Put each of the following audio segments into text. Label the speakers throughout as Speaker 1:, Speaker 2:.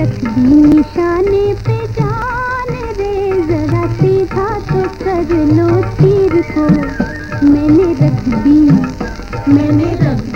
Speaker 1: निशाने पे जान रे, जरा सीधा तो कर लो तीर को।
Speaker 2: मैंने रख दी, मैंने रख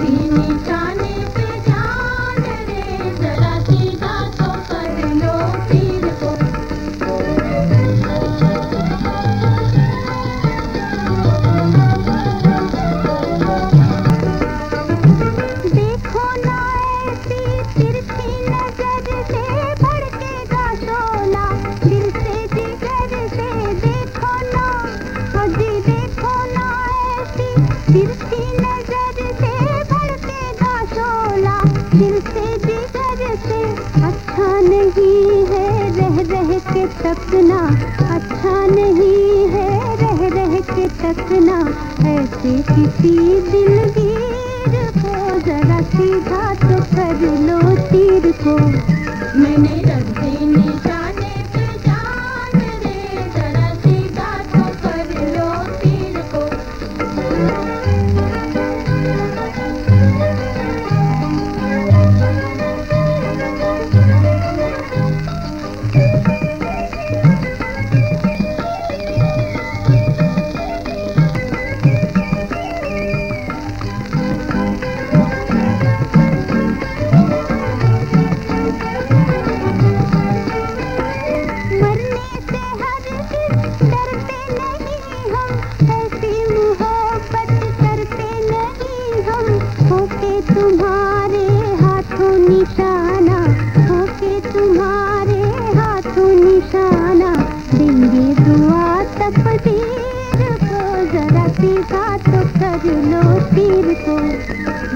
Speaker 2: तकना अच्छा नहीं है, रह रह के तकना। ऐसे किसी दिलगीर को जरा सीधा तो कर लो तीर को।
Speaker 1: मैंने निशाना,
Speaker 2: होके तुम्हारे हाथों निशाना। देंगे दुआ तकदीर को, जरा पीछा तो कर लो तीर को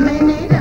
Speaker 1: मैंने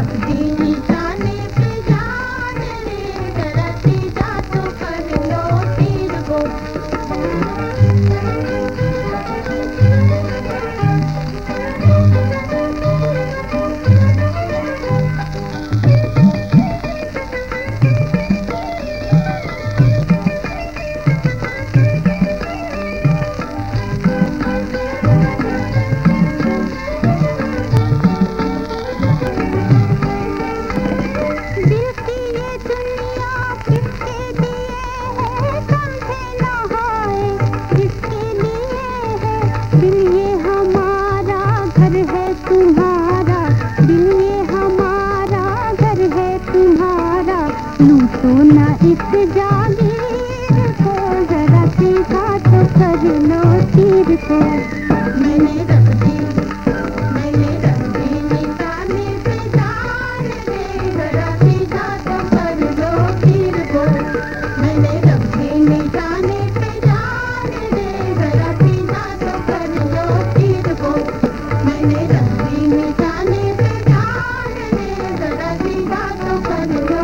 Speaker 2: तुम्हारा, दिल ये हमारा, घर है तुम्हारा। लूटो ना इस जागीर को, जरा सीधा तो कर लो तीर। को Obrigada,